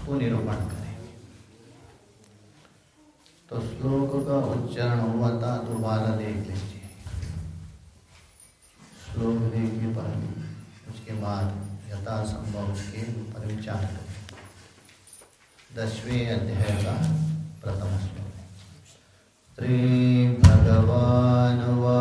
उसको निरूपण करेंगे। तो श्लोक का उच्चारण हुआ था तो दोबारा देख लीजिए श्लोक देखने पर उसके बाद यथासंभव उसके पर विचार करें। दसवें अध्याय का प्रथम श्लोक श्री भगवान वा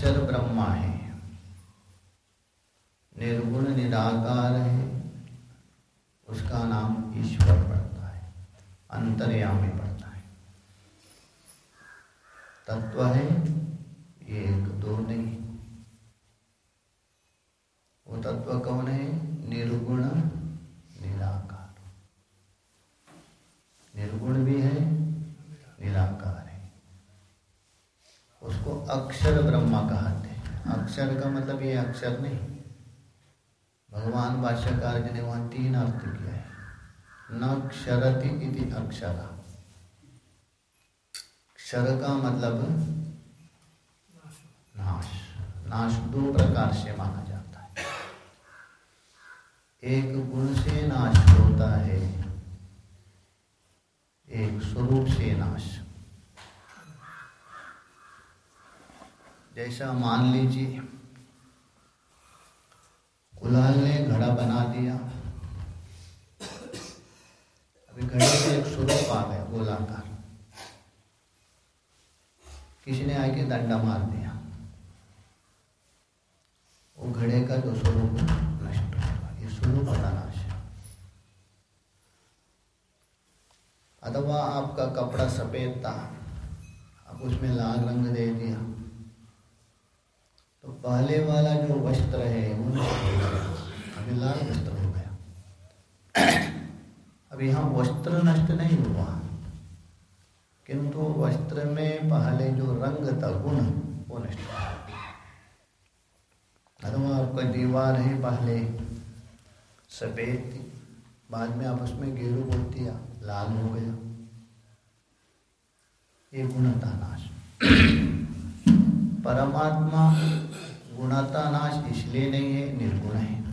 अक्षर ब्रह्मा है। निर्गुण निराकार है। उसका नाम ईश्वर पड़ता है। अंतर्यामी पड़ता है। तत्व है। अक्षर का मतलब ये अक्षर नहीं। भगवान भाष्यकार जी ने वहाँ तीन अर्थ किया है। न क्षरती अक्षर। क्षर का मतलब नाश। नाश दो प्रकार से माना जाता है। एक गुण से नाश होता है, एक स्वरूप से नाश। जैसा मान लीजिए, कुलाल ने घड़ा बना दिया। अभी घड़े से एक स्वरूप आ गया, गोलाकार। किसी ने आके दंडा मार दिया। वो घड़े का जो स्वरूप नष्ट होगा ये स्वरूप का नाश है। अथवा आपका कपड़ा सफ़ेद था, आप उसमें लाल रंग दे दिया। तो पहले वाला जो वस्त्र है अभी लाल वस्त्र हो गया। अब यहाँ वस्त्र नष्ट नहीं हुआ। किंतु वस्त्र में पहले जो रंग था, गुण, वो नष्ट हुआ अथवा आपका दीवार है पहले। सफ़ेद थी। बाद में आप उसमें गेरू बोल दिया, लाल हो गया। ये गुण था नाश। परमात्मा गुणता नाश इसलिए नहीं है, निर्गुण है।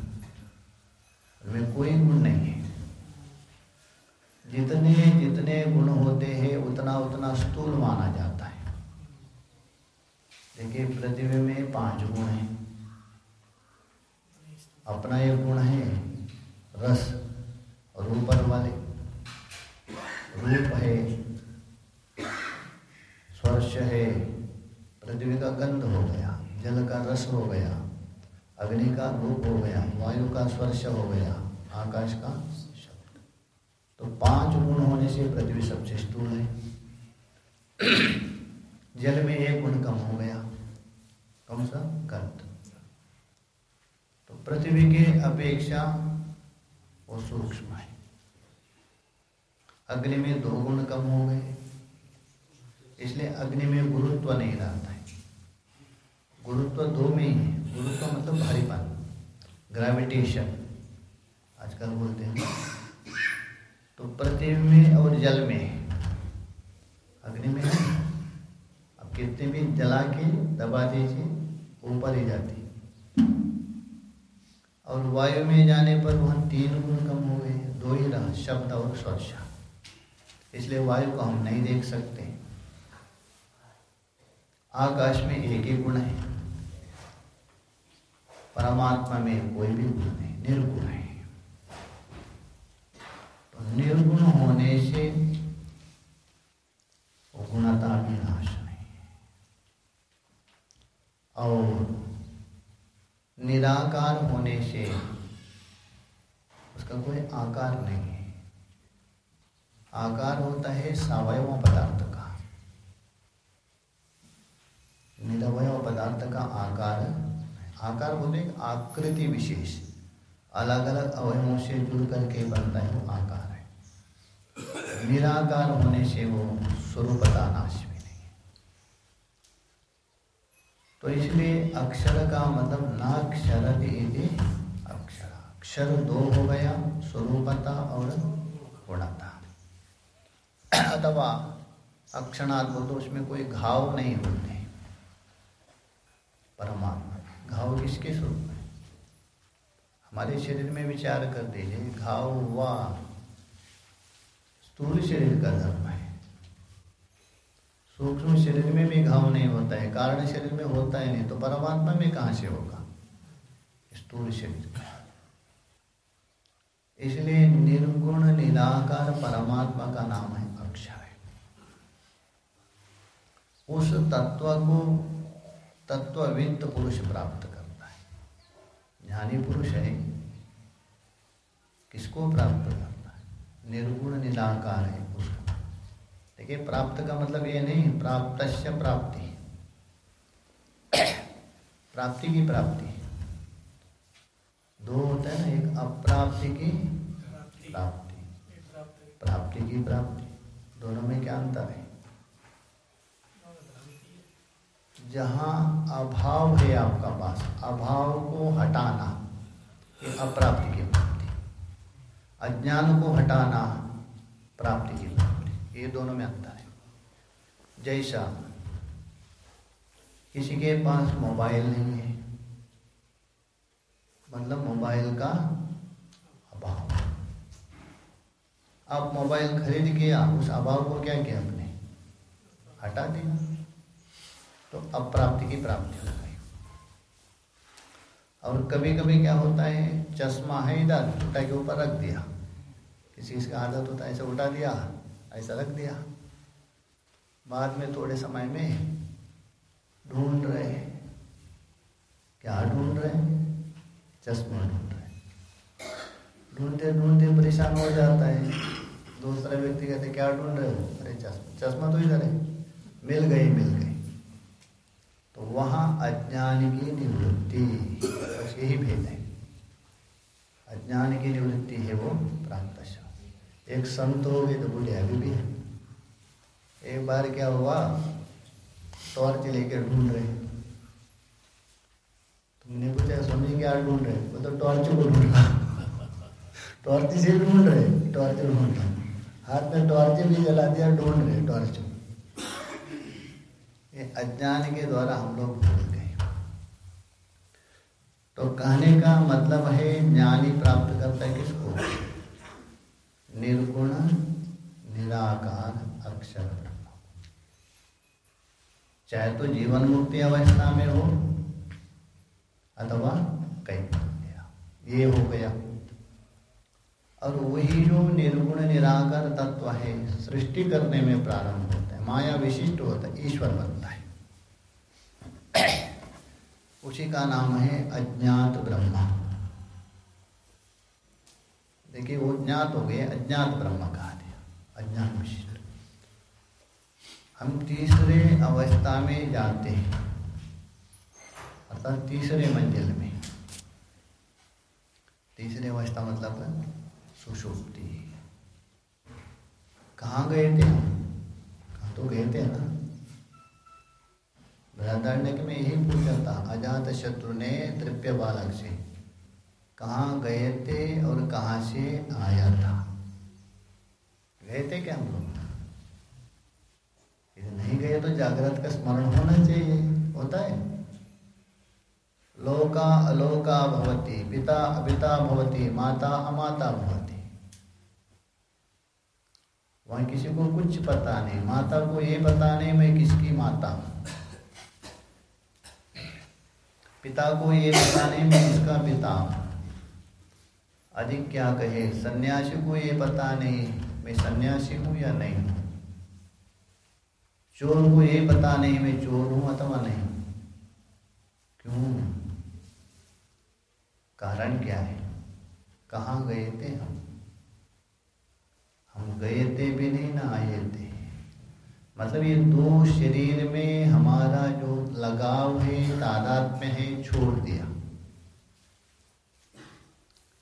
उनमें कोई गुण नहीं है। जितने जितने गुण होते हैं, उतना उतना स्थूल माना जाता है। देखिए, पृथ्वी में पाँच गुण हैं। अपना एक गुण है, रस और ऊपर वाले। रूप है, स्पर्श है, पृथ्वी का गंध हो गया। जल का रस हो गया, अग्नि का रूप हो गया, वायु का स्पर्श हो गया, आकाश का शब्द। तो पाँच गुण होने से पृथ्वी सबसे स्थूल है। जल में एक गुण कम हो गया, कौन सा? गंध तो पृथ्वी के अपेक्षा वो सूक्ष्म है। अग्नि में दो गुण कम हो गए, इसलिए अग्नि में गुरुत्व नहीं रहता है। गुरुत्व दो में ही है। गुरुत्व मतलब भारीपन ग्रेविटेशन आजकल बोलते हैं। तो पृथ्वी में और जल में, अग्नि में है। अब कितने भी जला के दबा दीजिए, ऊपर ही जाती और वायु में जाने पर वहाँ तीन गुण कम हो गए दो ही रहा, शब्द और स्पर्श इसलिए वायु को हम नहीं देख सकते। आकाश में एक ही गुण है। परमात्मा में कोई भी गुण नहीं, निर्गुण है। तो निर्गुण होने से गुणता भी नाश नहीं। और निराकार होने से उसका कोई आकार नहीं है। आकार होता है सवयव पदार्थ का। निरवय पदार्थ का आकार आकार बोले आकृति विशेष। अलग अलग अवयवों से जुड़ करके बनता है वो आकार है। निराकार होने से वो स्वरूपता नाश भी नहीं है। तो इसलिए अक्षर का मतलब नाक्षर अक्षर। अक्षर दो हो गया, स्वरूपता और गुणता। अथवा अक्षणात् तो उसमें कोई घाव नहीं होते। परमात्मा। घाव किसके स्वरूप में? हमारे शरीर में विचार कर दीजिए घाव हुआ स्थूल शरीर का धर्म है। सूक्ष्म शरीर में भी घाव नहीं होता है, कारण शरीर में होता ही नहीं तो परमात्मा में कहाँ से होगा? स्थूल शरीर का। इसलिए निर्गुण निराकार परमात्मा का नाम है अक्षर है उस तत्व को तत्ववित्त पुरुष प्राप्त करता है। ज्ञानी पुरुष है, किसको प्राप्त करता है? निर्गुण निराकार है उसको। देखिए, प्राप्त का मतलब ये नहीं प्राप्त प्राप्ति प्राप्ति की प्राप्ति दो होता है ना, एक अप्राप्ति की प्राप्ति। प्राप्ति की प्राप्ति। दोनों में क्या अंतर है? जहाँ अभाव है आपका पास, अभाव को हटाना ये अप्राप्ति की प्राप्ति। अज्ञान को हटाना प्राप्ति की प्राप्ति। ये दोनों में अंतर है। जैसा किसी के पास मोबाइल नहीं है मतलब मोबाइल का अभाव। आप मोबाइल खरीद के उस अभाव को क्या किया आपने हटा दिया। तो अप्राप्ति की प्राप्ति हो गई और कभी कभी क्या होता है, चश्मा है इधर, उठा के ऊपर रख दिया। किसी का आदत होता है, ऐसे उठा दिया, ऐसा रख दिया। बाद में थोड़े समय में ढूंढ रहे क्या ढूंढ रहे चश्मा ढूंढ रहे ढूंढते ढूंढते परेशान हो जाता है। दूसरा व्यक्ति कहते क्या ढूंढ रहे हो? अरे, चश्मा चश्मा तो इधर है। मिल गई मिल गई तो वहाँ अज्ञान की निवृत्ति बस यही भेद है। अज्ञान की निवृत्ति है वो प्राप्त एक संत हो गए तो बोले अभी भी एक बार क्या हुआ, टॉर्च लेकर ढूंढ रहे। तुमने पूछा, स्वामी, क्या ढूंढ रहे? वो तो टॉर्च को ढूंढ रहा। टॉर्च से ढूंढ रहे, टॉर्च ढूंढ रहे। हाथ में टॉर्च भी जला दिया, ढूंढ रहे टॉर्च ये अज्ञान के द्वारा हम लोग भूल गए। तो कहने का मतलब है ज्ञानी प्राप्त करता है किसको? निर्गुण, निराकार, अक्षर चाहे तो जीवन मुक्ति अवस्था में हो, अथवा कई ये हो गया। और वही जो निर्गुण, निराकार तत्व है, सृष्टि करने में प्रारंभ होता है, माया विशिष्ट होता है, ईश्वर बनता उसी का नाम है अज्ञात ब्रह्मा। देखिए, वो ज्ञात हो गए, अज्ञात ब्रह्म कहा दिया अज्ञान विशिष्ट हम तीसरे अवस्था में जाते हैं, अर्थात तीसरे मंजिल में। तीसरे अवस्था मतलब सुषुप्ति। कहाँ गए थे हम? कहाँ तो गए थे ना? बृहदारण्य में यही पूछा था अजात शत्रु ने तृप्य बालक से कहाँ गए थे और कहाँ से आया था? गए थे क्या हम लोग? नहीं गए तो जागृत का स्मरण होना चाहिए, होता है। लोका अलोका भवती, पिता अपिता भवती, माता अमाता भवती। वहाँ किसी को कुछ पता नहीं, माता को ये पता नहीं, मैं किसकी माता हूँ? पिता को ये पता नहीं मैं किसका पिता अधिक क्या कहे? सन्यासी को ये पता नहीं, मैं सन्यासी हूँ या नहीं? चोर को ये पता नहीं, मैं चोर हूँ अथवा नहीं? क्यों? कारण क्या है? कहाँ गए थे हम? हम गए थे भी नहीं, ना आए थे। मतलब ये दो शरीर में हमारा जो लगाव है तादाद में है, छोड़ दिया।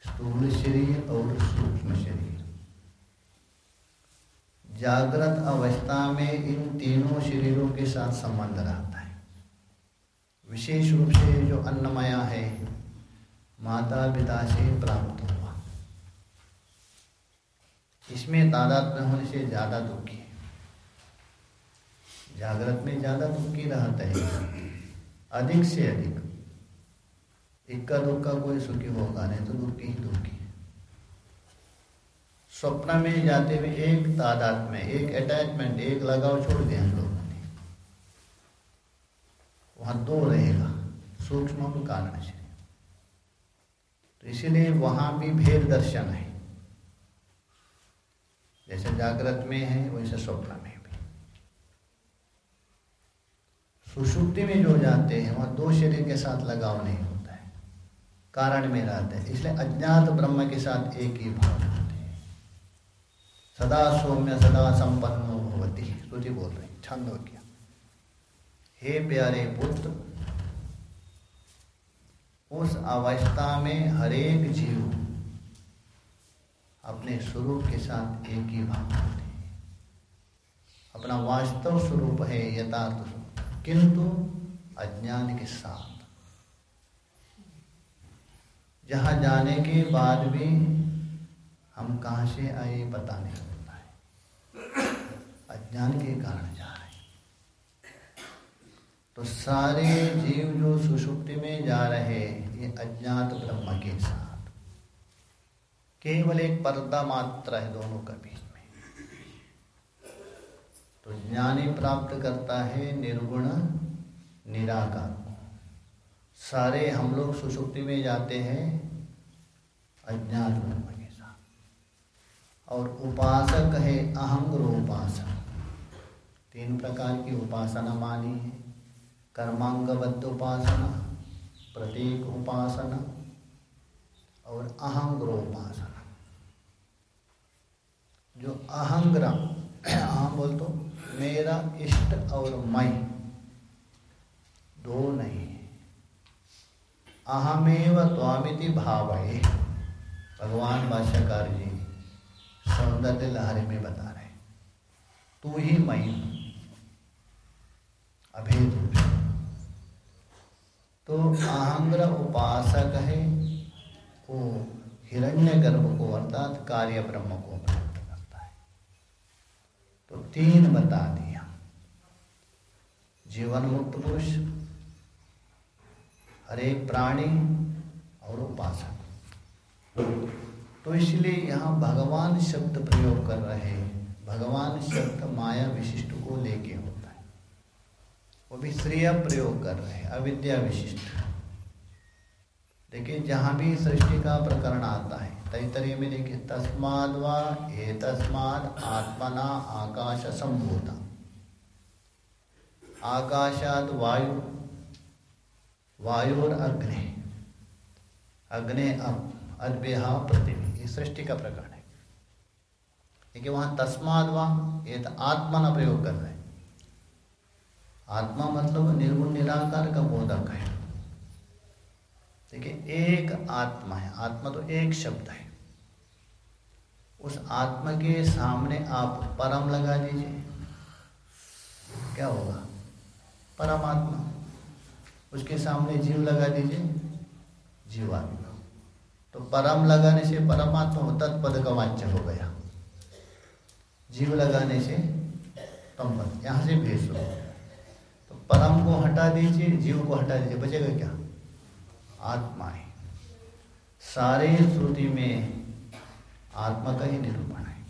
स्थूल शरीर और सूक्ष्म शरीर। जागृत अवस्था में इन तीनों शरीरों के साथ संबंध रहता है। विशेष रूप से जो अन्नमया है माता पिता से प्राप्त हुआ। इसमें तादाद में होने से ज़्यादा दुखी है। जागृत में ज़्यादा दुखी रहता है। अधिक से अधिक। इक्का दुक्का कोई सुखी होगा नहीं तो दुखी ही दुखी स्वप्न में जाते हुए एक तादाद में, एक अटैचमेंट एक लगाव छोड़ दिया हम लोगों ने। वहाँ दो रहेगा, सूक्ष्म कारण शरीर तो इसीलिए वहाँ भी भेद दर्शन है। जैसे जागृत में है, वैसे स्वप्न में भी सुषुप्ति में जो जाते हैं, वहाँ दो शरीर के साथ लगाव नहीं होता है। कारण में रहते हैं। इसलिए अज्ञात ब्रह्म के साथ एक ही भाव होते हैं। सदा सौम्य, सदा संपन्न भवती, श्रुति बोल रही छंद हो गया। हे प्यारे पुत्र, उस अवस्था में हरेक जीव अपने स्वरूप के साथ एक ही भाव होते हैं। अपना वास्तव स्वरूप है, यथार्थ किंतु अज्ञान के साथ। जहाँ जाने के बाद भी हम कहाँ से आए पता नहीं होता है। अज्ञान के कारण जा रहे तो सारे जीव जो सुषुप्ति में जा रहे ये अज्ञात ब्रह्म के साथ। केवल एक पर्दा मात्र है दोनों के बीच। तो ज्ञानी प्राप्त करता है निर्गुण, निराकार। सारे हम लोग सुषुप्ति में जाते हैं अज्ञात ब्रह्म और उपासक है अहंग उपासक। तीन प्रकार की उपासना मानी है। कर्मांगबद्ध उपासना, प्रतीक उपासना और अहंग्र उपासना। जो अहंग्र अहम बोल तो मेरा इष्ट और मैं दो नहीं अहमेव त्वामिति भावे भगवान भाष्यकार जी सौंदर्य लहरी में बता रहे तू ही मैं अभेद तो अहंग्र उपासक है वो हिरण्य गर्भ को अर्थात कार्य ब्रह्म को प्राप्त करता है तो तीन बता दिया। जीवन मुक्त पुरुष हरेक प्राणी और उपासक। तो इसलिए यहाँ भगवान शब्द प्रयोग कर रहे हैं। भगवान शब्द माया विशिष्ट को लेके होता है। वो भी श्रेय प्रयोग कर रहे हैं, अविद्या विशिष्ट। देखिए जहाँ भी सृष्टि का प्रकरण आता है तैतरीय में देखिए तस्माद व तस्माद आत्मना आकाश संभूता आकाशाद वायु, वायुर अग्नि। अग्नि अद्भ्या पृथ्वी, ये सृष्टि का प्रकरण है। देखिए वहाँ तस्माद वहाँ ये तो आत्मा प्रयोग कर रहे हैं। आत्मा मतलब निर्गुण निराकार का बोधक है। देखिए, एक आत्मा है, आत्मा तो एक शब्द है। उस आत्मा के सामने आप परम लगा दीजिए। क्या होगा? परमात्मा। उसके सामने जीव लगा दीजिए। जीवात्मा तो परम लगाने से परमात्मा तत्पद का वाच्य हो गया। जीव लगाने से तम पद यहाँ से भेज दो तो परम को हटा दीजिए, जीव को हटा दीजिए। बचेगा क्या? आत्मा है। सारे श्रुति में आत्मा का ही निरूपण है।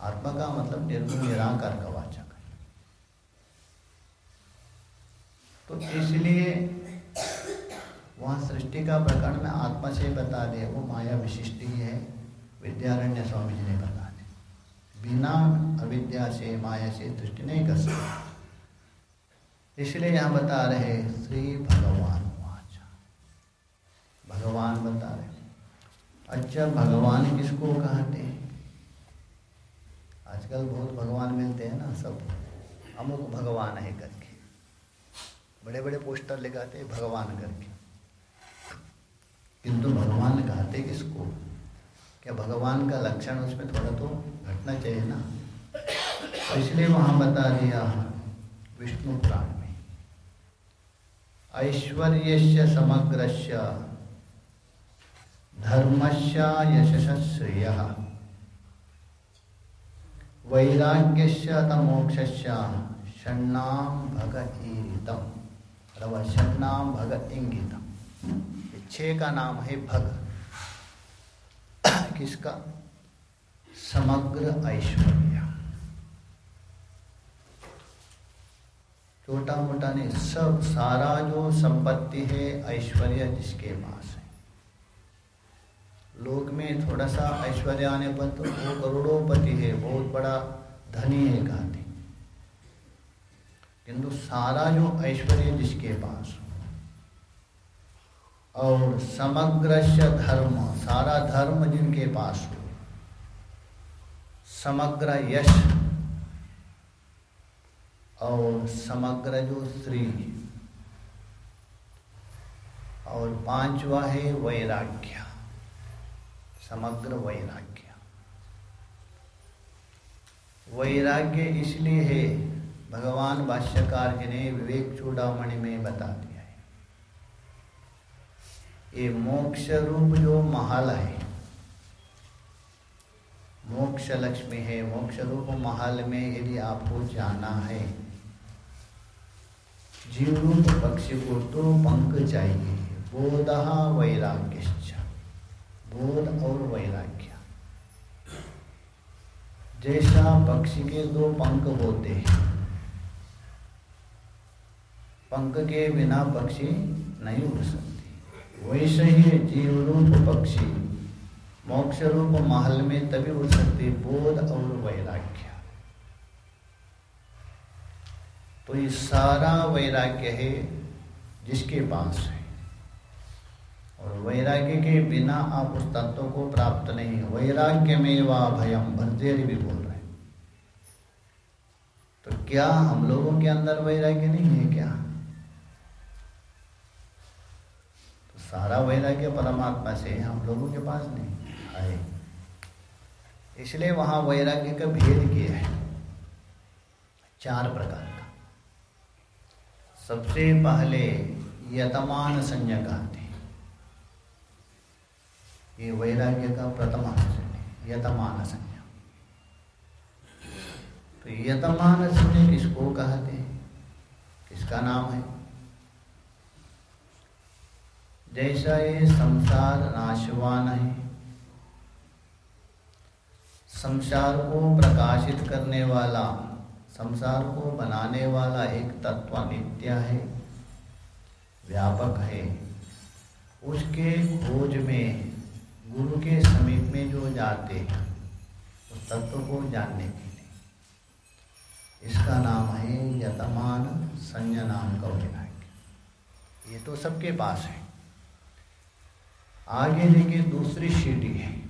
आत्मा का मतलब निर्गुण, निराकार का वाचक है। तो इसलिए वहाँ सृष्टि का प्रकरण में आत्मा से बता दे वो माया विशिष्ट ही है, विद्यारण्य स्वामी जी ने बता दिया। बिना अविद्या से, माया से दृष्टि नहीं कर सकते। इसलिए यहाँ बता रहे श्री भगवान वाचा। भगवान बता रहे अच्छा भगवान किसको कहते हैं? आजकल बहुत भगवान मिलते हैं ना, सब। अमुक भगवान है करके। बड़े बड़े पोस्टर लगाते हैं, भगवान करके। किंतु भगवान कहते किसको? क्या भगवान का लक्षण उसमें थोड़ा तो घटना चाहिए ना? तो इसलिए वहाँ बता दिया विष्णु प्राण में। ऐश्वर्य समग्र धर्मस्य यशश्रेय वैराग्य इंगितम छः का नाम है भग। किसका? समग्र ऐश्वर्य। छोटा मोटा नहीं, सब सारा जो संपत्ति है, ऐश्वर्य जिसके पास है। लोक में थोड़ा सा ऐश्वर्य आने पर तो वो करोड़ोंपति है, बहुत बड़ा धनी है कहते किंतु सारा जो ऐश्वर्य जिसके पास और समग्र धर्म, सारा धर्म जिनके पास हो, समग्र यश और समग्र जो स्त्री और पांचवा है वैराग्य। समग्र वैराग्य। वैराग्य इसलिए है, भगवान भाष्यकार जी ने विवेक चूड़ामणि में बता दिया है। ये मोक्ष रूप जो महल है, मोक्ष लक्ष्मी है, मोक्ष रूप महल में यदि आपको जाना है जीव रूप पक्षी को तो पंख चाहिए, बोधा वैराग्य बोध और वैराग्य। जैसा पक्षी के दो पंख होते हैं, पंख के बिना पक्षी नहीं उड़ सकते। वैसे ही जीव रूप पक्षी मोक्ष रूप महल में तभी उड़ सकते बोध और वैराग्य। तो ये सारा वैराग्य है जिसके पास है। और वैराग्य के बिना आप उस तत्व को प्राप्त नहीं वैराग्य में वा भयम भी बोल रहे तो क्या हम लोगों के अंदर वैराग्य नहीं है क्या? तो सारा वैराग्य परमात्मा से हम लोगों के पास नहीं है इसलिए वहाँ वैराग्य का भेद किया है। चार प्रकार का। सबसे पहले यतमान संज्ञा कहते ये वैराग्य का प्रथम यतमान संज्ञा तो यतमान संज्ञा किसको कहते हैं? किसका नाम है? जैसा ये संसार नाशवान है, संसार को प्रकाशित करने वाला, संसार को बनाने वाला एक तत्व नित्य है, व्यापक है। उसके खोज में गुरु के समीप में जो जाते हैं, उस तत्व को जानने के लिए। इसका नाम है यतमान संज्ञा नाम का ये तो सबके पास है। आगे देखिए, दूसरी सीढ़ी है।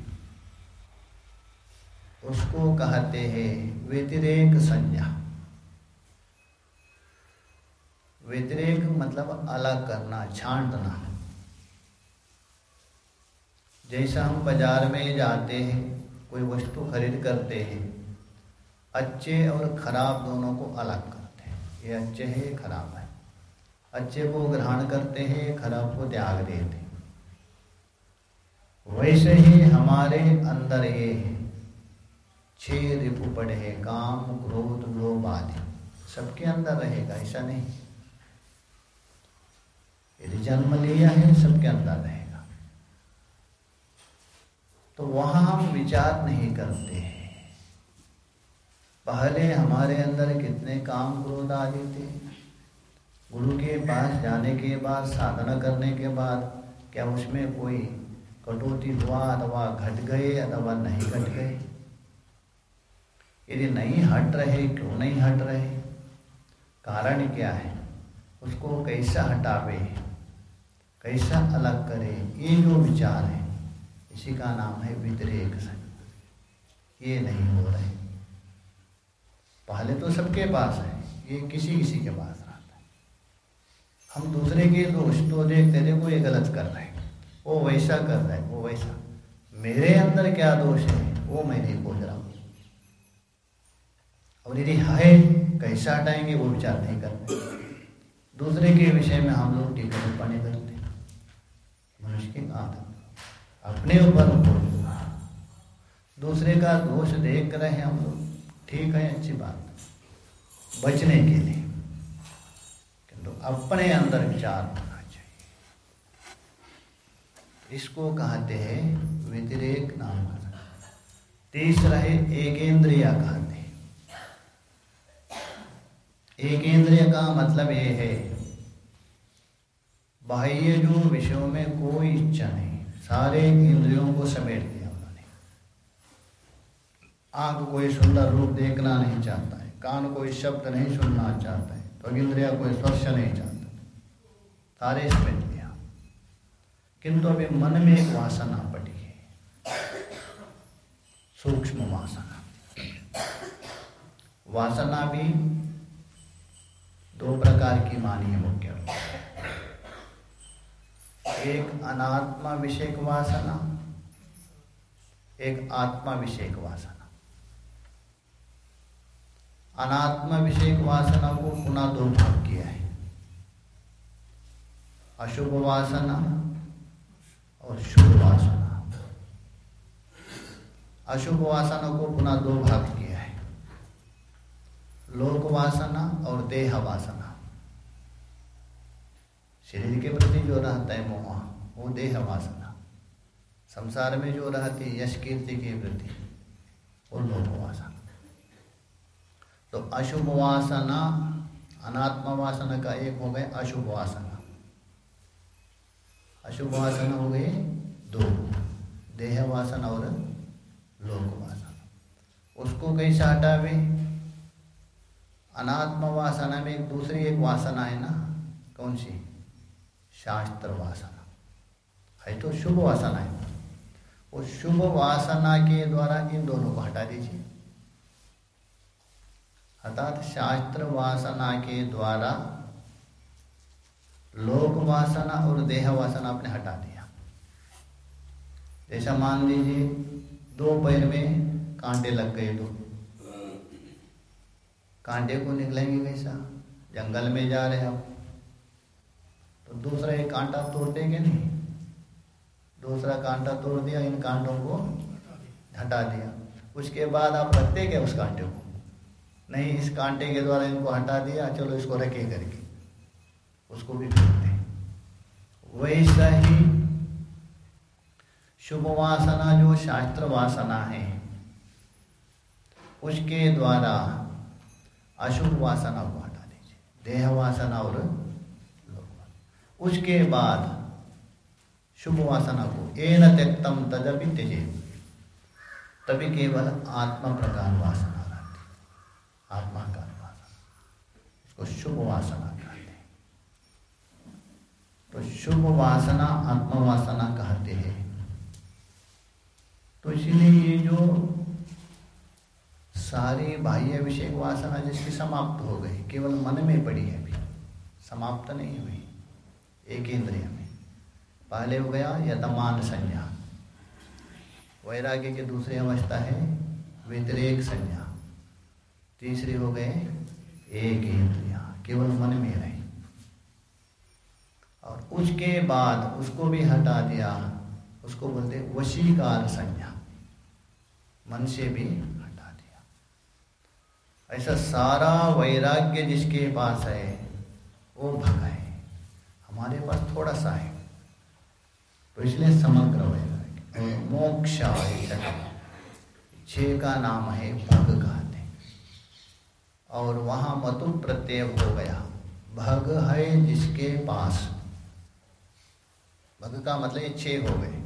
उसको कहते हैं व्यतिरेक संज्ञा। व्यतिरेक मतलब अलग करना, छांटना। जैसा हम बाज़ार में जाते हैं, कोई वस्तु खरीद करते हैं, अच्छे और ख़राब दोनों को अलग करते हैं। ये अच्छे है खराब है। अच्छे को ग्रहण करते हैं, खराब को त्याग देते हैं। वैसे ही हमारे अंदर ये है छह रिपु पड़े हैं, काम, क्रोध, लोभ आदि। सबके अंदर रहेगा, ऐसा नहीं। यदि जन्म लिया है, सबके अंदर रहेगा तो वहाँ हम विचार नहीं करते हैं। पहले हमारे अंदर कितने काम क्रोध आदि थे गुरु के पास जाने के बाद, साधना करने के बाद, क्या उसमें कोई कटौती हुआ अथवा घट गए अथवा नहीं घट गए? यदि नहीं हट रहे, क्यों नहीं हट रहे? कारण क्या है? उसको कैसा हटावे? कैसा अलग करे? ये जो विचार है इसी का नाम है व्यतिरेक ये नहीं हो रहे। पहले तो सबके पास है, ये किसी किसी के पास रहता है। हम दूसरे के दोष तो देखते देखो ये गलत कर रहे हैं। वो वैसा कर रहा है, वो वैसा। मेरे अंदर क्या दोष है? वो मैं नहीं खोज रहा हूँ। और यदि है, कैसा हटाएँगे वो विचार नहीं करते? दूसरे के विषय में हम लोग टिप्पणी करते मनुष्य की आदत। अपने ऊपर दूसरे का दोष देख रहे हैं हम लोग, ठीक है, अच्छी बात। बचने के लिए। किंतु तो अपने अंदर विचार होना चाहिए। इसको कहते हैं व्यतिरेक नाम। तीसरा है एकेंद्रिया कहते हैं। एकेंद्रिय का मतलब ये है, बाह्य जो विषयों में कोई इच्छा नहीं। सारे इंद्रियों को समेट दिया उन्होंने। आँख कोई सुंदर रूप देखना नहीं चाहता है, कान कोई शब्द नहीं सुनना चाहता है तो इंद्रिया कोई स्पर्श नहीं चाहता। सारे समेट दिया। किंतु अभी मन में एक वासना पड़ी है। सूक्ष्म वासना। वासना भी दो प्रकार की मानी है मुख्य रूप एक अनात्मा विषयक वासना, एक आत्मा विषयक वासना। अनात्मा विषयक वासना को पुनः दो भाग किया है। अशुभ वासना और शुभ वासना। अशुभ वासना को पुनः दो भाग किया है। लोक वासना और देह वासना। शरीर के प्रति जो रहता है मोह, वो देह वासना संसार में जो रहती है, यश कीर्ति के प्रति वो लोक वासना तो अशुभ वासना अनात्म वासना का एक हो गए अशुभ वासना अशुभ वासना हो गए दो। देह वासना और लोक वासना उसको कैसे हटावे? अनात्म वासना में एक दूसरी एक वासना है ना? कौन सी? शास्त्र वासना है तो शुभ वासना है। वो शुभ वासना के द्वारा इन दोनों को हटा दीजिए। अर्थात शास्त्र वासना के द्वारा लोक वासना और देह वासना आपने हटा दिया। जैसा मान लीजिए, दो पैर में कांटे लग गए तो। कांटे को निकलेंगे कैसा? जंगल में जा रहे आप तो दूसरा एक कांटा तोड़ देंगे नहीं दूसरा कांटा तोड़ दिया, इन कांटों को हटा दिया। उसके बाद आप रखते क्या उस कांटे को? नहीं, इस कांटे के द्वारा इनको हटा दिया, चलो इसको रखे करके। उसको भी फेंकते हैं। वैसा ही शुभ वासना जो शास्त्र वासना है, उसके द्वारा अशुभ वासना को हटा दीजिए। देह वासना और उसके बाद शुभ वासना को एन त्यक्तम तदपि त्यजे। तभी केवल आत्मा प्रकार वासना रहती। आत्मा का वासना। इसको शुभ वासना कहते तो शुभ वासना आत्मवासना कहते हैं। तो इसीलिए ये जो सारी बाह्य विषय वासना जिसकी समाप्त हो गई, केवल मन में पड़ी है अभी। समाप्त नहीं हुई। एक इंद्रिय। पहले हो गया यतमान संज्ञा? वैराग्य की दूसरी अवस्था है व्यतिरेक संज्ञा। तीसरी हो गए एक इंद्रिया, केवल मन में रहे। और उसके बाद उसको भी हटा दिया, उसको बोलते वशीकार संज्ञा। मन से भी हटा दिया। ऐसा सारा वैराग्य जिसके पास है, वो भगा है। हमारे पास थोड़ा सा है। तो इसलिए समग्र वैराग्य मोक्ष छे का नाम है भग कहते और वहाँ मतु प्रत्यय हो गया। भग है जिसके पास। भग का मतलब छह हो गए।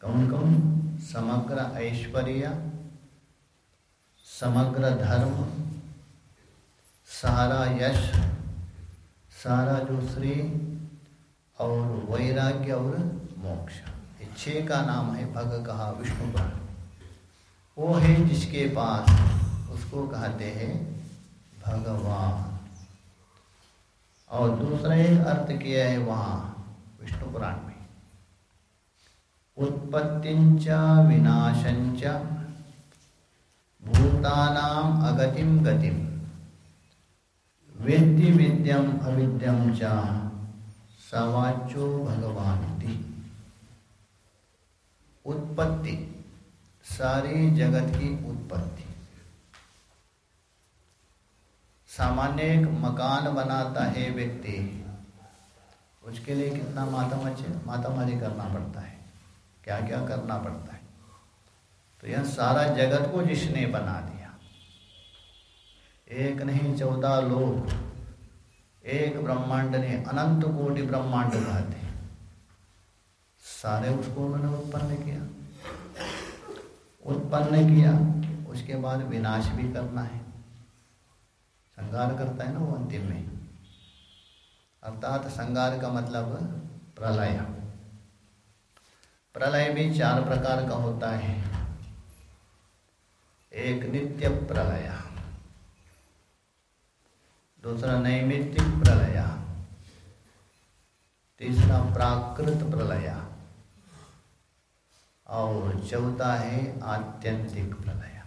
कौन कौन? समग्र ऐश्वर्य, समग्र धर्म, सारा यश, सारा जो श्री और वैराग्य और मोक्ष। ये का नाम है भग कहा विष्णु का। वो है जिसके पास उसको कहते हैं भगवान। और दूसरा एक अर्थ किया है वहाँ, विष्णु पुराण में। उत्पत्तिंच विनाशंच, भूतानाम अगतिम गतिम। वेद्य विद्यम अविद्यम च सवाचो भगवान। उत्पत्ति, सारी जगत की उत्पत्ति। सामान्य एक मकान बनाता है व्यक्ति, उसके लिए कितना मातामच मातामारी करना पड़ता है। क्या क्या करना पड़ता है? तो यह सारा जगत को जिसने बना दिया। एक नहीं, चौदह लोग, एक ब्रह्मांड ने अनंत कोटि ब्रह्मांड कहते सारे उसको उन्होंने उत्पन्न किया। उत्पन्न किया, उसके बाद विनाश भी करना है। संगार करता है ना वो अंतिम में। अर्थात संगार का मतलब प्रलय। प्रलय भी चार प्रकार का होता है। एक नित्य प्रलय, दूसरा नैमित्तिक प्रलय, तीसरा प्राकृत प्रलय। और चौथा है आत्यंतिक प्रलय।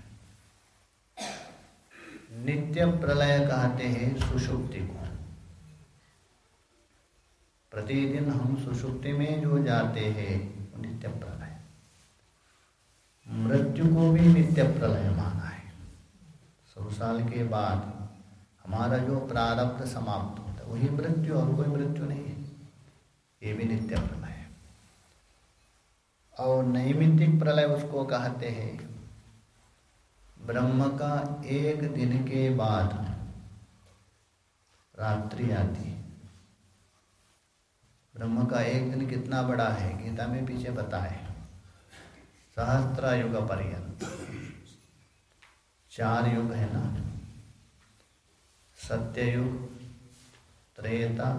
नित्य प्रलय कहते हैं सुषुप्ति को। प्रतिदिन हम सुषुप्ति में जो जाते हैं नित्य प्रलय। मृत्यु को भी नित्य प्रलय माना है। सौ साल के बाद हमारा जो प्रारब्ध समाप्त होता है, वही मृत्यु और कोई मृत्यु नहीं है। ये भी नित्य प्रलय। और नैमित्तिक प्रलय उसको कहते हैं। ब्रह्म का एक दिन के बाद रात्रि आती। है ब्रह्म का एक दिन कितना बड़ा है, गीता में पीछे बताए। सहस्त्र युग पर्यंत। चार युग है ना? सत्ययुग, त्रेता,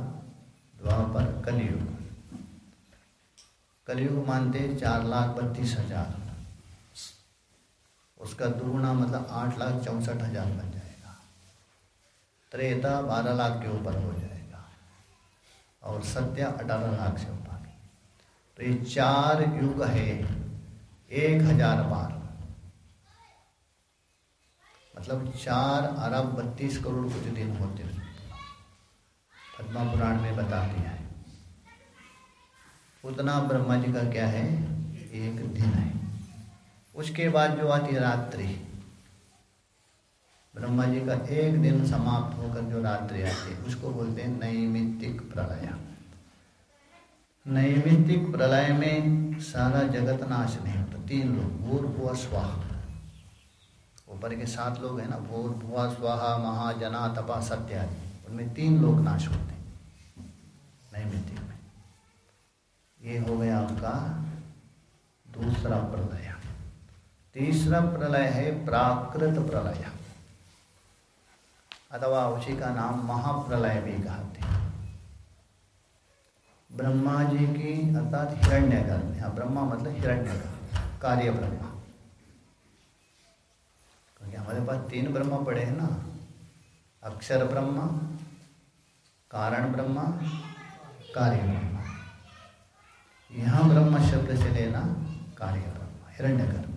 द्वापर, कलयुग। कलयुग मानते चार लाख बत्तीस हज़ार। उसका दुगुना मतलब आठ लाख चौंसठ हज़ार बन जाएगा। त्रेता बारह लाख के ऊपर हो जाएगा। और सत्य अठारह लाख से ऊपर। तो ये चार युग है, एक हज़ार बार। मतलब चार अरब बत्तीस करोड़ कुछ दिन होते हैं। पद्मा पुराण में बता दिया है। उतना ब्रह्मा जी का क्या है? एक दिन है। उसके बाद जो आती है रात्रि ब्रह्मा जी का एक दिन समाप्त होकर जो रात्रि आती है, उसको बोलते हैं नैमित्तिक प्रलय। नैमित्तिक प्रलय में सारा जगत नाश नहीं होता। तीन लोग, भूर, भुआ, स्वाहा। ऊपर के सात लोग हैं ना, भूर, भुआ, स्वाहा, महाजना, तपा, सत्यादि। उनमें तीन लोग नाश होते हैं। नैमित्तिक ये हो गया आपका दूसरा प्रलय। तीसरा प्रलय है प्राकृत प्रलय। अथवा उसी का नाम महाप्रलय भी कहते हैं। ब्रह्मा जी की अर्थात हिरण्य गर्भ। यहाँ ब्रह्मा मतलब हिरण्य कार्य ब्रह्मा। क्योंकि हमारे पास तीन ब्रह्मा पड़े हैं ना। अक्षर ब्रह्मा, कारण ब्रह्मा, कार्य ब्रह्मा। यहाँ ब्रह्म शब्द से लेना कार्य ब्रह्म हिरण्य गर्भ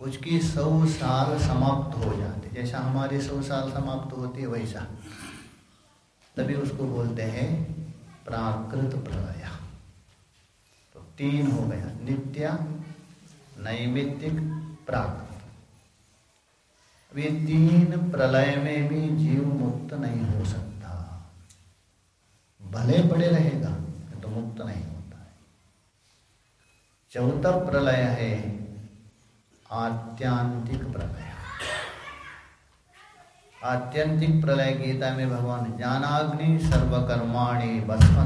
उसकी सौ साल समाप्त हो जाते, जैसा हमारी सौ साल समाप्त होती है वैसा। तभी उसको बोलते हैं, प्राकृत प्रलय। तो तीन हो गया, नित्य, नैमित्तिक, प्राकृत। अभी तीन प्रलय में भी जीव मुक्त नहीं हो सकता। भले पड़े रहेगा। मुक्त नहीं होता है। चौथा प्रलय है, आत्यांतिक प्रलय। आत्यंतिक प्रलय गीता में भगवान ज्ञानाग्नि सर्वकर्माणी भस्म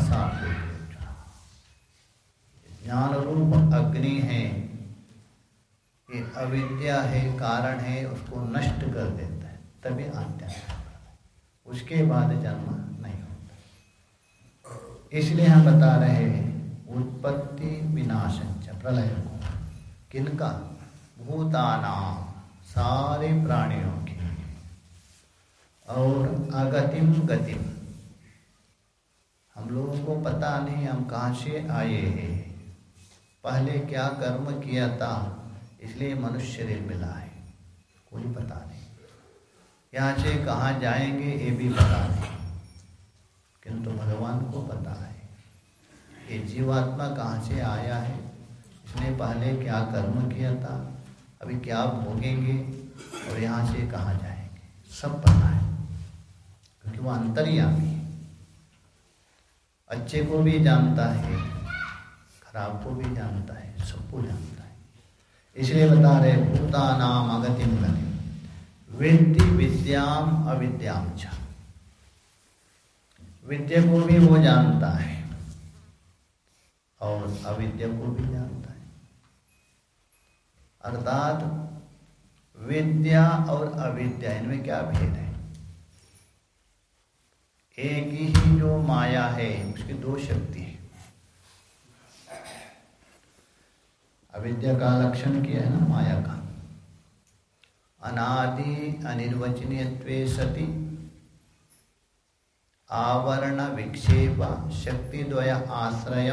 ज्ञान रूप अग्नि है, ये अविद्या है, कारण है, उसको नष्ट कर देता है, तभी आत्यांतिक उसके बाद जन्म इसलिए हम बता रहे हैं, उत्पत्ति विनाशंच प्रलय। को किनका? भूताना, सारे प्राणियों की और अगतिम गतिम हम लोगों को पता नहीं, हम कहाँ से आए हैं। पहले क्या कर्म किया था, इसलिए मनुष्य शरीर मिला है कोई पता नहीं। यहाँ से कहाँ जाएँगे, ये भी पता नहीं। किंतु भगवान को पता है ये जीवात्मा कहाँ से आया है, इसने पहले क्या कर्म किया था, अभी क्या भोगेंगे और यहाँ से कहाँ जाएँगे, सब पता है। क्योंकि वो अंतर्यामी है। अच्छे को भी जानता है, खराब को भी जानता है, सबको जानता है। इसलिए बता रहे भूता नाम अगतिम गति विद्य विद्याम अविद्याम च। विद्या को भी वो जानता है। और अविद्या को भी जानता है। अर्थात विद्या और अविद्या, इनमें क्या भेद है? एक ही जो माया है, उसकी दो शक्ति है। अविद्या का लक्षण किया है ना? माया का। अनादि अनिर्वचनीय सती आवरण विक्षेप, शक्तिद्वय आश्रय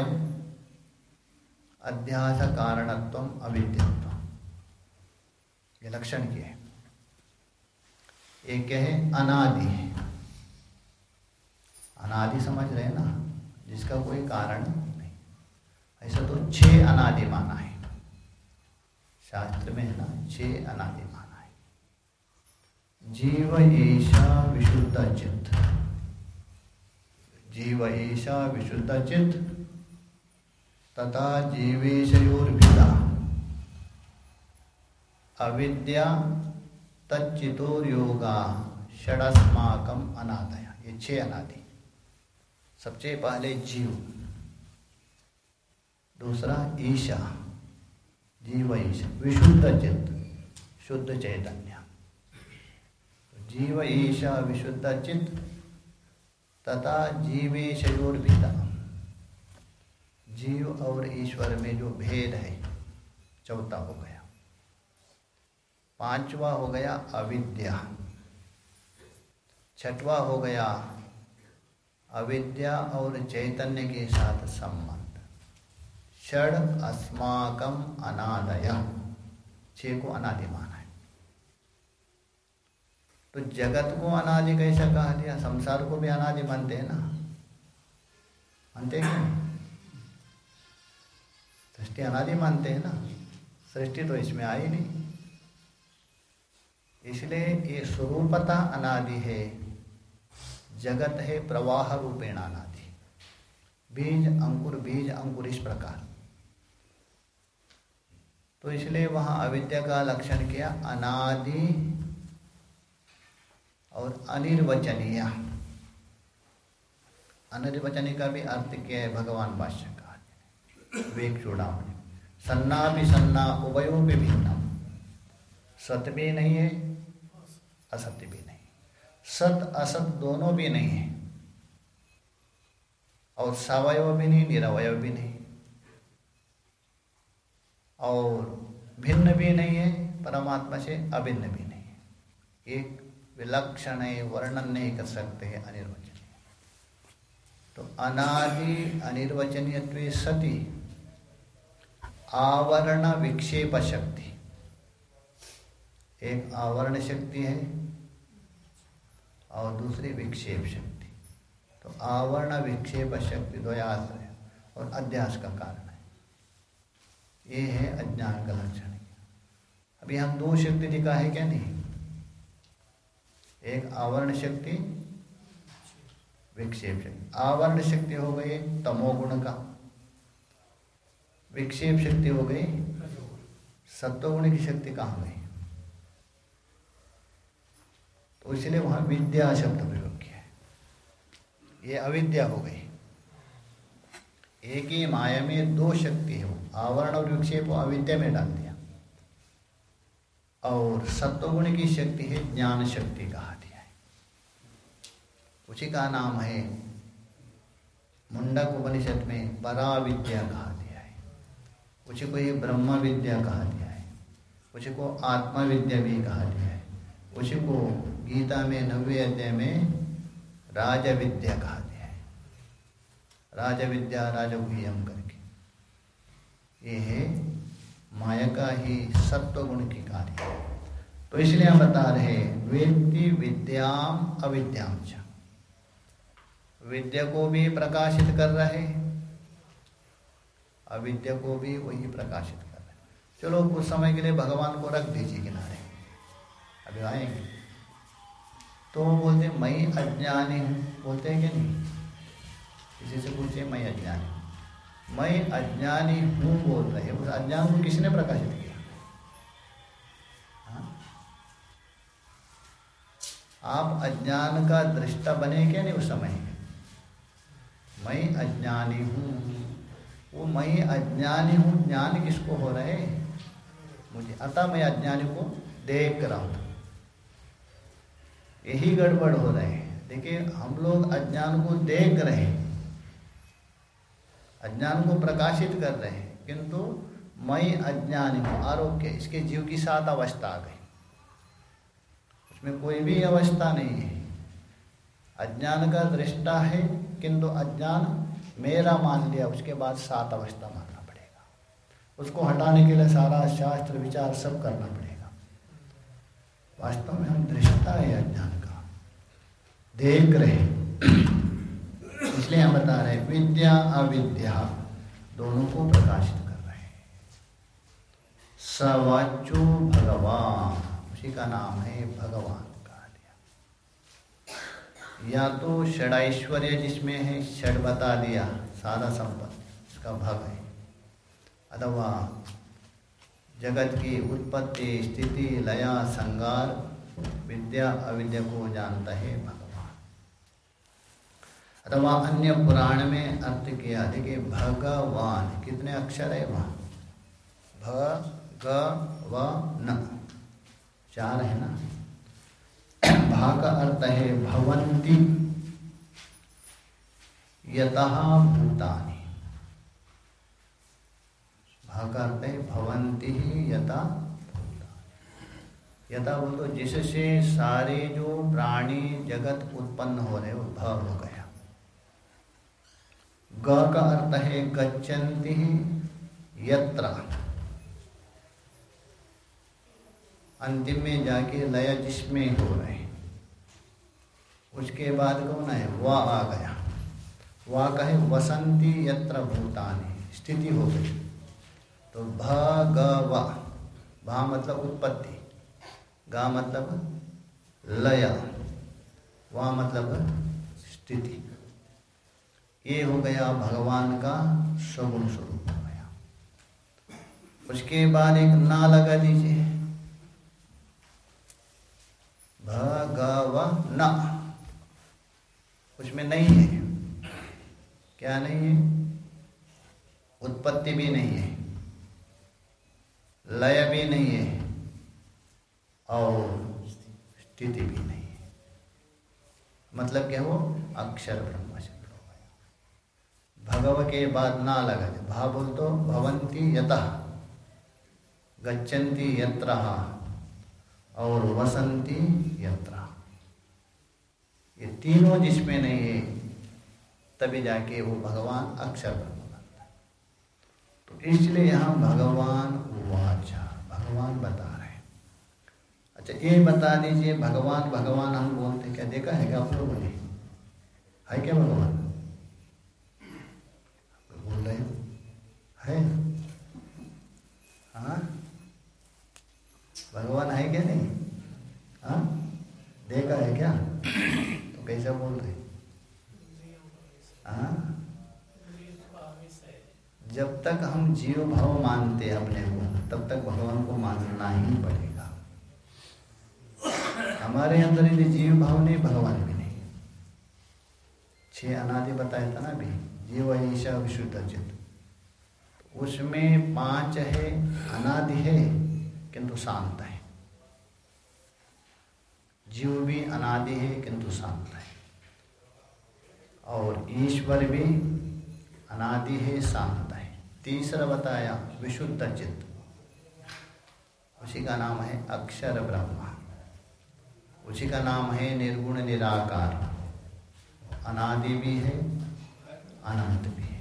अध्यास कारणत्व अविद्यत्व ये लक्षण किए है। एक है अनादि। अनादि समझ रहे हैं ना? जिसका कोई कारण नहीं। ऐसा तो छह अनादि माना है। शास्त्र में है ना? छह अनादि माना है। जीव ऐसा विशुद्ध चित्त। जीव ऐसा विशुद्ध चित्त तथा जीवेशयोर्भिदा। अविद्या तच्चितोर योगा षडस्माकम अनादया। ये छह अनादि। सबसे पहले जीव। दूसरा ईशा। जीव ईशा विशुद्ध चित्त शुद्ध चैतन्य। जीव ईशा विशुद्ध चित्त तथा जीवेशयोर भीता जीव और ईश्वर में जो भेद है, चौथा हो गया। पांचवा हो गया अविद्या। छठवा हो गया अविद्या और चैतन्य के साथ संबंध। षड अस्माकम अनादय। छह को अनादि माना। है तो जगत को अनादि कैसा कहा दिया? संसार को भी अनादि मानते हैं ना? मानते हैं सृष्टि अनादि मानते हैं ना? सृष्टि तो इसमें आई नहीं। इसलिए ये स्वरूपता अनादि है। जगत है प्रवाह रूपेण अनादि। बीज अंकुर बीज अंकुर इस प्रकार। तो इसलिए वहाँ अविद्या का लक्षण किया, अनादि और अनिर्वचनीय। अनिर्वचनीय का भी अर्थ क्या है? भगवान भाष्य का वेग चूड़ामणि सन्ना भी सन्ना उभयो भी सत्य भी नहीं है, असत्य भी नहीं। सत, असत दोनों भी नहीं है। और सवय भी नहीं, निरवय भी नहीं। और भिन्न भी नहीं है, परमात्मा से अभिन्न भी नहीं एक विलक्षण वर्णन नहीं कर सकते हैं अनिर्वचनीय। तो अनादि अनिर्वचनीय सती आवरण विक्षेप शक्ति एक आवरण शक्ति है और दूसरी विक्षेप शक्ति तो आवरण विक्षेप शक्ति द्वयाश्रय और अध्यास का कारण है। ये है अज्ञान का लक्षण। अभी हम दो शक्ति दिखा है क्या नहीं? एक आवरण शक्ति, विक्षेप शक्ति। आवरण शक्ति हो गई तमोगुण का। विक्षेप शक्ति हो गई सत्वगुण की शक्ति कहाँ गई? तो इसलिए वहाँ विद्या शब्द प्रयोग किया है। ये अविद्या हो गई। एक ही माया में दो शक्ति है। आवरण और विक्षेप अविद्या में डाल दिया और सत्वगुण की शक्ति है, ज्ञान शक्ति कहा दिया है। उसी का नाम है मुंडक उपनिषद में परा विद्या कहा दिया है। उसी को ये ब्रह्म विद्या कहा दिया है। उसी को आत्मा विद्या भी कहा दिया है। उसी को गीता में नव्य अध्याय में राज विद्या कहा गया है। राज विद्या राजगुह्यम करके। ये है माया का ही सत्व गुण की कार्य तो इसलिए हम बता रहे व्यक्ति विद्याम अविद्याम विद्या को भी प्रकाशित कर रहे अविद्या को भी वही प्रकाशित कर रहे चलो, कुछ समय के लिए भगवान को रख दीजिए किनारे। अभी आएँगे। तो वो बोलते मैं अज्ञानी हूँ। बोलते हैं कि नहीं? किसी से पूछे मैं अज्ञानी मैं अज्ञानी हूँ बोल रहे उस अज्ञान को किसने प्रकाशित किया? हाँ? आप अज्ञान का दृष्टा बने क्या नहीं उस समय? मैं अज्ञानी हूँ। वो मैं अज्ञानी हूँ, ज्ञान किसको हो रहे मुझे अतः मैं अज्ञानी को देख रहा हूँ यही गड़बड़ हो रहे हैं। देखिए, हम लोग अज्ञान को देख रहे हैं। अज्ञान को प्रकाशित कर रहे हैं, किंतु मैं अज्ञानी हूँ, आरोग्य, इसके जीव की सात अवस्था आ गई। उसमें कोई भी अवस्था नहीं है। अज्ञान का दृष्टा है, किंतु अज्ञान मेरा मान लिया, उसके बाद सात अवस्था मानना पड़ेगा। उसको हटाने के लिए सारा शास्त्र, विचार सब करना पड़ेगा। वास्तव में हम दृष्टा है अज्ञान का। देख रहे इसलिए हम बता रहे हैं, विद्या, अविद्या दोनों को प्रकाशित कर रहे हैं। सवाचो भगवान, उसी का नाम है भगवान कहा दिया या तो षडाइश्वर्य जिसमें है, षड बता दिया सारा संपत्ति इसका भग है। अथवा जगत की उत्पत्ति, स्थिति, लया, संगार, विद्या, अविद्या को जानता है, भगवान। अथवा अन्य पुराण में अर्थ किया देखिए भगवान, कितने अक्षर है वहाँ? भ, ग, व, न। चार है ना? भा का अर्थ है भवंती। यतः भूतानि। भा का अर्थ है भवंती ही यथा यथा बोल जिससे सारे जो प्राणी जगत उत्पन्न हो रहे हो गया ग का अर्थ है गच्छन्ति यत्र। अंतिम में जाके लय जिसमें हो रहे उसके बाद कौन है? वा आ गया। वा कहे वसंती यत्र भूतानी, स्थिति हो गई। तो भ, ग, व। भा मतलब उत्पत्ति। गा मतलब लय। वा मतलब स्थिति। ये हो गया भगवान का सगुण स्वरूप हो गया। उसके बाद एक ना लगा दीजिए भगव न। उसमें नहीं है। क्या नहीं है? उत्पत्ति भी नहीं है। लय भी नहीं है। और स्थिति भी नहीं है। मतलब क्या हो अक्षर ब्रह्म। भगव के बाद ना लगा दे। भा बोल तो भवंती यत, गच्छन्ति यत्र, और वसंती यत्र। ये तीनों जिसमें नहीं है, तभी जाके वो भगवान अक्षर ब्रह्म बनता है तो इसलिए यहाँ भगवान वाचा, भगवान बता रहे हैं। अच्छा ये बता दीजिए, भगवान भगवान हम बोलते क्या देखा है क्या आप लोगों ने? है क्या भगवान बोल रहे है? हाँ? भगवान है क्या नहीं? हाँ? देखा है क्या? तो कैसा बोल रहे? हाँ? जब तक हम जीव भाव मानते हैं अपने को, तब तक भगवान को मानना ही पड़ेगा। हमारे अंदर यदि जीव भाव नहीं, भगवान भी नहीं। छह अनादि बताया था ना अभी? जीव ईशा विशुद्ध चित्त उसमें पाँच है, अनादि है, किंतु शांत है। जीव भी अनादि है, किंतु शांत है। और ईश्वर भी अनादि है, शांत है। तीसरा बताया, विशुद्ध चित्त। उसी का नाम है अक्षर ब्रह्मा। उसी का नाम है निर्गुण निराकार। अनादि भी है, अनंत भी है।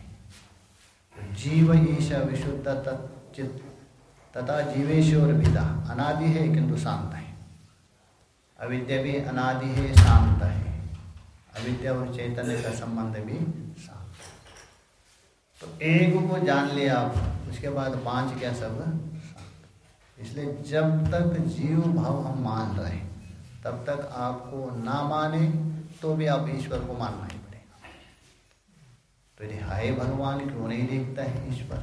जीव ईश विशुद्ध चित्त तथा जीवेश्वर विदा अनादि है किंतु शांत है अविद्या भी अनादि है शांत है। अविद्या और चैतन्य का संबंध भी शांत तो एक को जान लिया आप, उसके बाद पाँच क्या सब इसलिए जब तक जीव भाव हम मान रहे तब तक आपको ना माने तो भी आप ईश्वर को मानना ही पड़ेगा तो यदि हाय भगवान क्यों नहीं देखता है ईश्वर।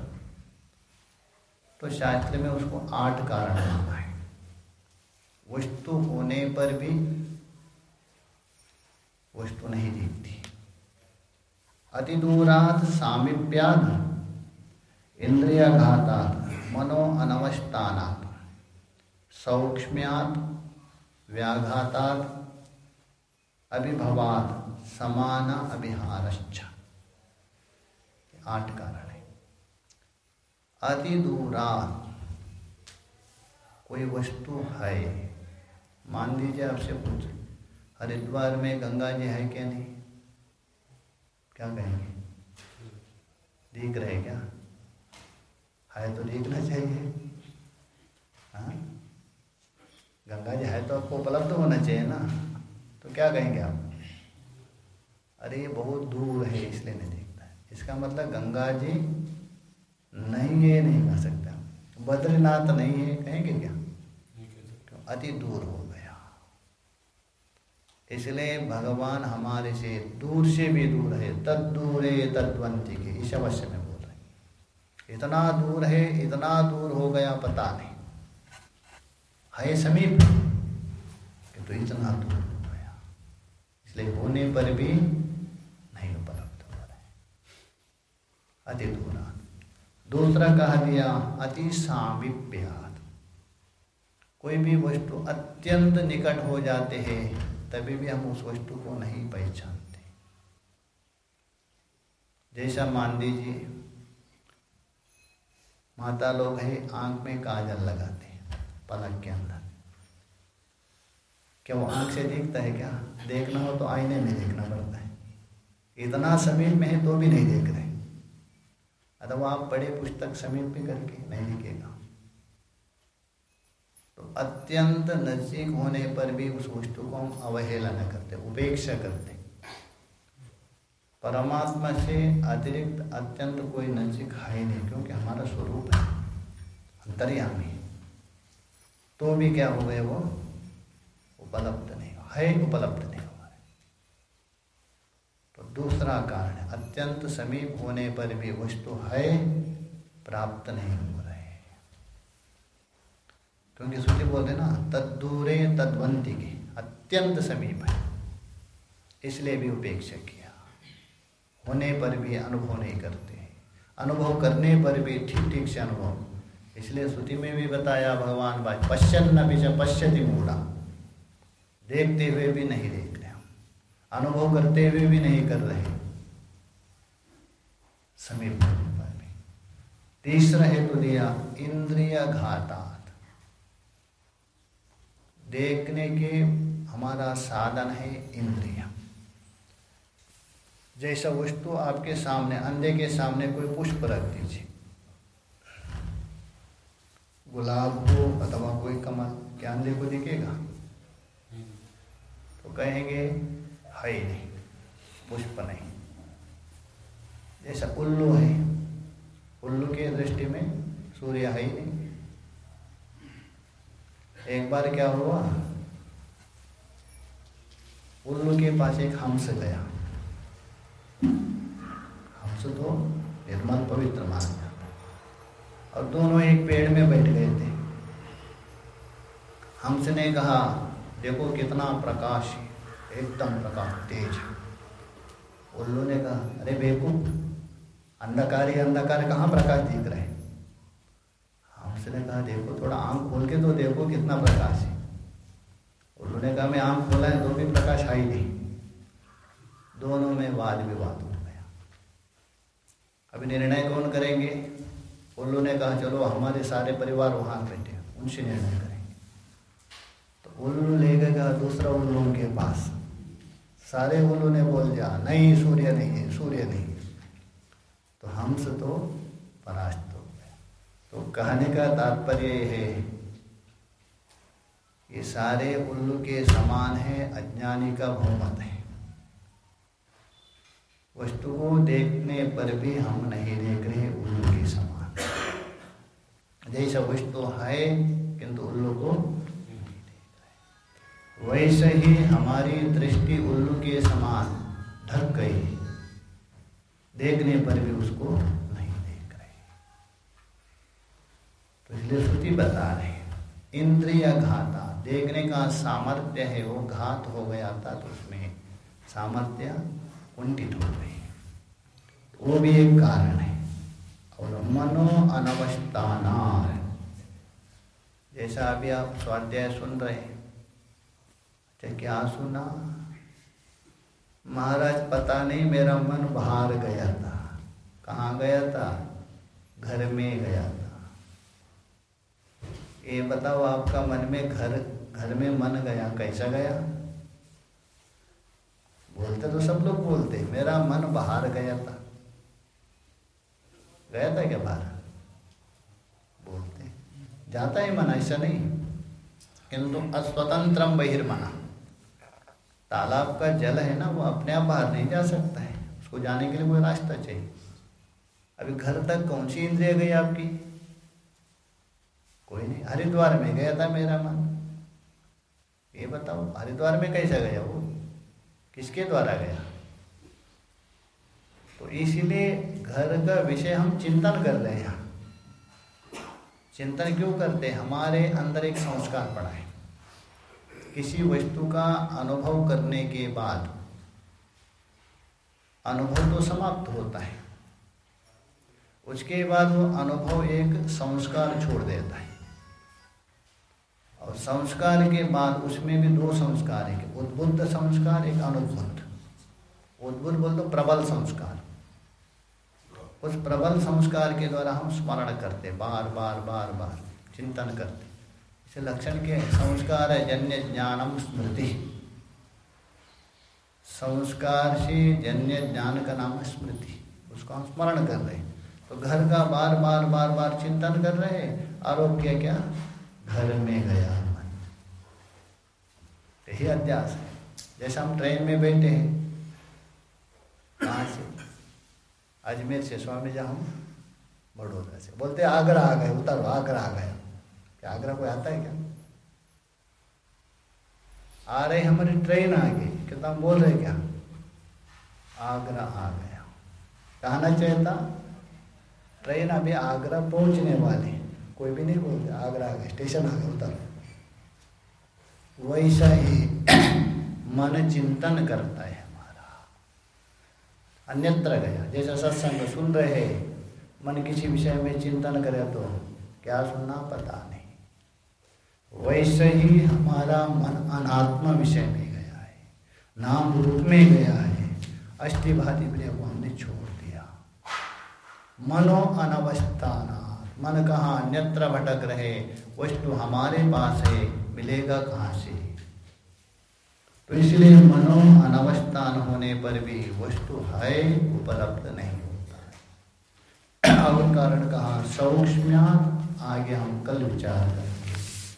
तो शास्त्र में उसको आठ कारण है। वस्तु होने पर भी वस्तु नहीं दिखती। अति दूरात सामीप्याद, इंद्रियाघातात, मनो अनवस्थानात, सौक्ष्म्यात, व्याघातात, अभिभवात, समान अभिहारश्च। आठ कारण है। अति दूरात कोई वस्तु है? मान लीजिए आपसे पूछ, हरिद्वार में गंगा जी है क्या नहीं? क्या कहेंगे? दिख रहे क्या? है तो दिखना चाहिए। हाँ? गंगा जी है तो आपको उपलब्ध होना चाहिए ना। तो क्या कहेंगे आप? अरे, बहुत दूर है, इसलिए नहीं इसका मतलब गंगा जी नहीं है नहीं कह सकता। बद्रीनाथ नहीं है कहेंगे क्या? तो अति दूर हो गया। इसलिए भगवान हमारे से दूर से भी दूर है। तद दूर है तद्वंती के इस अवश्य में बोल रहे इतना दूर है इतना दूर हो गया पता नहीं। है समीप तो इतना दूर हो गया। इसलिए होने पर भी नहीं उपलब्ध हो रहे अति दूरा दूसरा कह दिया, अति सामिप्यात। कोई भी वस्तु अत्यंत निकट हो जाते हैं, तभी भी हम उस वस्तु को नहीं पहचानते। जैसा मान लीजिए माता लोग है, आँख में काजल लगाते हैं, पलक के अंदर। क्या वो आँख से दिखता है क्या? देखना हो तो आईने में देखना पड़ता है। इतना समीप में है तो भी नहीं देख रहे। अथवा आप पढ़े पुस्तक समीप में करके नहीं लिखेगा तो अत्यंत नज़दीक होने पर भी उस वस्तु को हम अवहेला न करते, उपेक्षा करते। परमात्मा से अतिरिक्त अत्यंत कोई नज़दीक है ही नहीं, क्योंकि हमारा स्वरूप है, अंतर्यामी तो भी क्या हो गए वो? उपलब्ध नहीं, है उपलब्ध नहीं। हो दूसरा कारण, अत्यंत समीप होने पर भी वस्तु है, प्राप्त नहीं हो रहे क्योंकि श्रुति बोलते ना तदूरे तद्वंती के अत्यंत समीप है। इसलिए भी उपेक्षा किया। होने पर भी अनुभव नहीं करते अनुभव करने पर भी ठीक ठीक से अनुभव। इसलिए श्रुति में भी बताया, भगवान भाई पश्चन न पश्यति मूढ़ा। देखते हुए भी नहीं देख रहे अनुभव करते हुए भी नहीं कर रहे। समीप तीसरा हेतु दिया इंद्रिय घाता देखने के हमारा साधन है इंद्रिया। जैसा वस्तु आपके सामने अंधे के सामने कोई पुष्प रख दीजिए। गुलाब हो अथवा कोई कमल क्या अंधे को दिखेगा? तो कहेंगे है ही नहीं, पुष्प नहीं। जैसा उल्लू है, उल्लू के दृष्टि में सूर्य है ही नहीं। एक बार क्या हुआ? उल्लू के पास एक हंस गया। हंस तो निर्मल पवित्र मान जाता। और दोनों एक पेड़ में बैठ गए थे। हंस ने कहा, देखो कितना प्रकाश एकदम प्रकाश, तेज। उल्लू ने कहा, अरे बेकूफ अंधकार ही अंधकार, कहाँ प्रकाश दिख रहे उसने कहा, देखो, थोड़ा आँख खोल के तो देखो कितना प्रकाश है। उन्होंने कहा, मैं आँख खोला है तो भी प्रकाश आई नहीं। दोनों में वाद विवाद हो गया। अभी निर्णय कौन करेंगे? उल्लू ने कहा, चलो, हमारे सारे परिवार वहाँ बैठे उनसे निर्णय करेंगे। तो उल्लू ले गया दूसरा उल्लू के पास। सारे उल्लू ने बोल दिया, नहीं, सूर्य नहीं है सूर्य नहीं। तो हमसे तो परास्त हो गए। तो कहने का तात्पर्य है ये सारे उल्लू के समान है, अज्ञानी का बहुमत है। वस्तु को देखने पर भी हम नहीं देख रहे उल्लू के समान। जैसा वस्तु है, किंतु उल्लू को वैसे ही हमारी दृष्टि उल्लू के समान ढक गई। देखने पर भी उसको नहीं देख रहे। तो इसलिए श्रुति बता रहे इंद्रिय घाता, देखने का सामर्थ्य है, वो घात हो गया था तो उसमें सामर्थ्य कुंठित हो गई वो भी एक कारण है। और मनो अनवस्थाना जैसा अभी आप स्वाध्याय सुन रहे हैं अच्छा क्या सुना? महाराज, पता नहीं मेरा मन बाहर गया था। कहाँ गया था? घर में गया था। ये बताओ, आपका मन में घर घर में मन गया, कैसा गया? बोलते तो सब लोग बोलते, मेरा मन बाहर गया था। गया था क्या बाहर? बोलते, जाता है मन, ऐसा नहीं। किंतु अस्वतंत्र बहिर्मना। तालाब का जल है ना, वो अपने आप बाहर नहीं जा सकता है। उसको जाने के लिए कोई रास्ता चाहिए। अभी घर तक कौन सी इंद्रिय गई आपकी? कोई नहीं। हरिद्वार में गया था मेरा मन। ये बताओ, हरिद्वार में कैसा गया वो? किसके द्वारा गया? तो इसीलिए घर का विषय हम चिंतन कर रहे हैं। चिंतन क्यों करते हैं? हमारे अंदर एक संस्कार पड़ा है। किसी वस्तु का अनुभव करने के बाद, अनुभव तो समाप्त होता है। उसके बाद वो अनुभव एक संस्कार छोड़ देता है। और संस्कार के बाद उसमें भी दो संस्कार है उद्बुद्ध संस्कार, एक अनुद्बुद्ध। उद्बुद्ध बोल दो प्रबल संस्कार। उस प्रबल संस्कार के द्वारा हम स्मरण करते बार बार बार बार चिंतन करते इसे लक्षण के संस्कार है, जन्य ज्ञानम स्मृति। संस्कार से जन्य ज्ञान का नाम स्मृति। उसको हम स्मरण कर रहे हैं। तो घर का बार बार बार बार चिंतन कर रहे हैं। आरोग्य क्या घर में गया मन। यही अध्यास है। जैसे हम ट्रेन में बैठे हैं, कहाँ से? अजमेर से। स्वामी जी, हम से। बोलते आगरा आ गए, उतर, आगरा आ गया क्या आगरा कोई आता है क्या? आ रहे हमारी ट्रेन आ गई कितना हम बोल रहे क्या? आगरा आ गया। कहना चाहिए था ट्रेन अभी आगरा पहुँचने वाली कोई भी नहीं बोलते, आगरा आ गए स्टेशन आ गए, उतर। वैसा ही मन चिंतन करता है हमारा। अन्यत्र गया। जैसा सत्संग सुन रहे मन किसी विषय में चिंतन करे तो क्या सुनना पता नहीं। वैसे ही हमारा मन अनात्म विषय में गया है। नाम रूप में गया है। अष्टिभाति प्रिय को हमने छोड़ दिया। मनो अनवस्थाना मन कहाँ अन्यत्र भटक रहे? वस्तु हमारे पास है। मिलेगा कहाँ से? तो इसलिए मनो अनवस्थान होने पर भी वस्तु है, उपलब्ध नहीं होता। और कारण कहा? सौक्ष्म आगे हम कल विचार करेंगे।